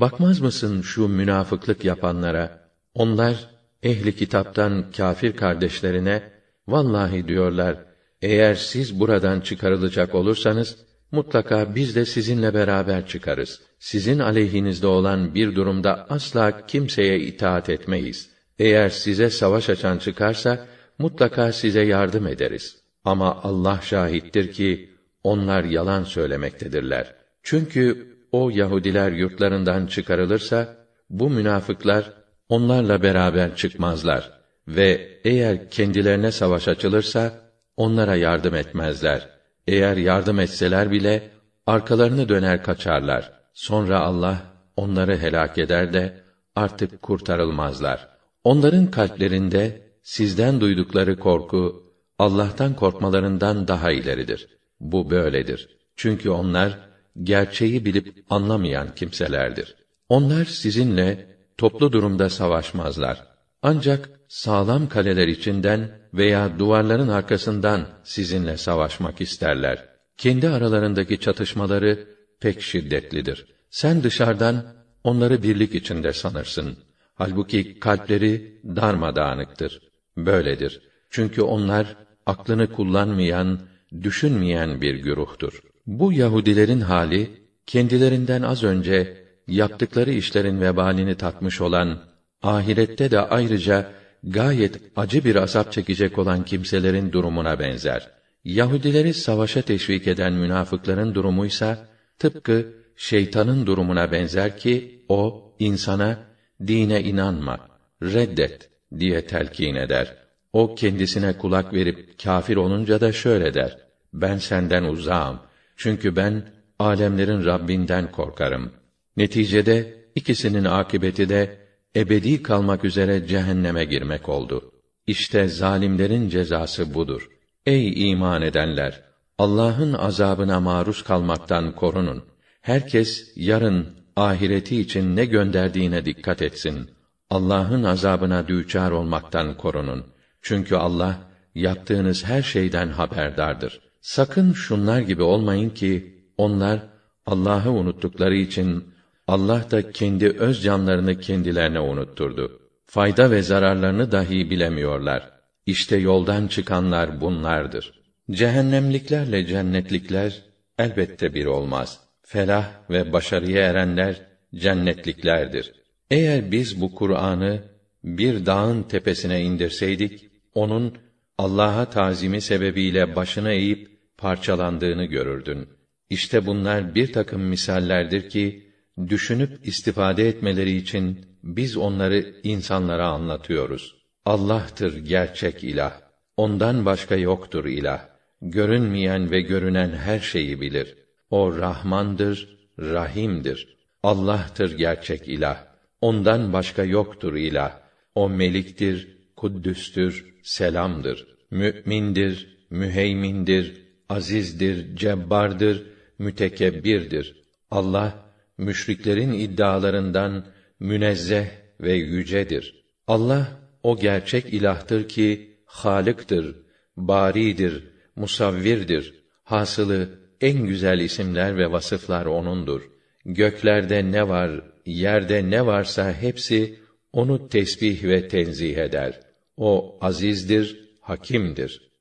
Bakmaz mısın şu münafıklık yapanlara? Onlar ehli kitaptan kâfir kardeşlerine vallahi diyorlar eğer siz buradan çıkarılacak olursanız mutlaka biz de sizinle beraber çıkarız. Sizin aleyhinizde olan bir durumda asla kimseye itaat etmeyiz. Eğer size savaş açan çıkarsa mutlaka size yardım ederiz. Ama Allah şahittir ki onlar yalan söylemektedirler. Çünkü o Yahudiler yurtlarından çıkarılırsa bu münafıklar onlarla beraber çıkmazlar ve eğer kendilerine savaş açılırsa onlara yardım etmezler. Eğer yardım etseler bile arkalarını döner kaçarlar. Sonra Allah onları helak eder de artık kurtarılmazlar. Onların kalplerinde sizden duydukları korku Allah'tan korkmalarından daha ileridir. Bu böyledir. Çünkü onlar gerçeği bilip anlamayan kimselerdir. Onlar sizinle toplu durumda savaşmazlar. Ancak sağlam kaleler içinden veya duvarların arkasından sizinle savaşmak isterler. Kendi aralarındaki çatışmaları pek şiddetlidir. Sen dışarıdan onları birlik içinde sanırsın. Halbuki kalpleri darmadağınıktır. Böyledir. Çünkü onlar aklını kullanmayan, düşünmeyen bir güruhtur. Bu Yahudilerin hali kendilerinden az önce yaptıkları işlerin vebalini tatmış olan, ahirette de ayrıca gayet acı bir azap çekecek olan kimselerin durumuna benzer. Yahudileri savaşa teşvik eden münafıkların durumuysa tıpkı şeytanın durumuna benzer ki o insana dine inanma, reddet diye telkin eder. O kendisine kulak verip kâfir olunca da şöyle der: Ben senden uzağım. Çünkü ben alemlerin Rabbinden korkarım. Neticede ikisinin akibeti de ebedi kalmak üzere cehenneme girmek oldu. İşte zalimlerin cezası budur. Ey iman edenler! Allah'ın azabına maruz kalmaktan korunun. Herkes yarın ahireti için ne gönderdiğine dikkat etsin. Allah'ın azabına düçar olmaktan korunun. Çünkü Allah yaptığınız her şeyden haberdardır. Sakın şunlar gibi olmayın ki onlar Allah'ı unuttukları için Allah da kendi öz canlarını kendilerine unutturdu. Fayda ve zararlarını dahi bilemiyorlar. İşte yoldan çıkanlar bunlardır. Cehennemliklerle cennetlikler elbette bir olmaz. Felah ve başarıya erenler cennetliklerdir. Eğer biz bu Kur'an'ı bir dağın tepesine indirseydik, onun Allah'a tazimi sebebiyle başına eğip parçalandığını görürdün. İşte bunlar bir takım misallerdir ki düşünüp istifade etmeleri için biz onları insanlara anlatıyoruz. Allah'tır gerçek ilah. Ondan başka yoktur ilah. Görünmeyen ve görünen her şeyi bilir. O Rahmandır, Rahim'dir. Allah'tır gerçek ilah. Ondan başka yoktur ilah. O meliktir, kuddüstür, selamdır. Mü'mindir, müheymindir, azizdir, cebbardır, mütekebbirdir. Allah müşriklerin iddialarından münezzeh ve yücedir. Allah o gerçek ilahtır ki Halık'tır, baridir, musavvirdir. Hasılı en güzel isimler ve vasıflar onundur. Göklerde ne var, yerde ne varsa hepsi onu tesbih ve tenzih eder. O azizdir, hakimdir.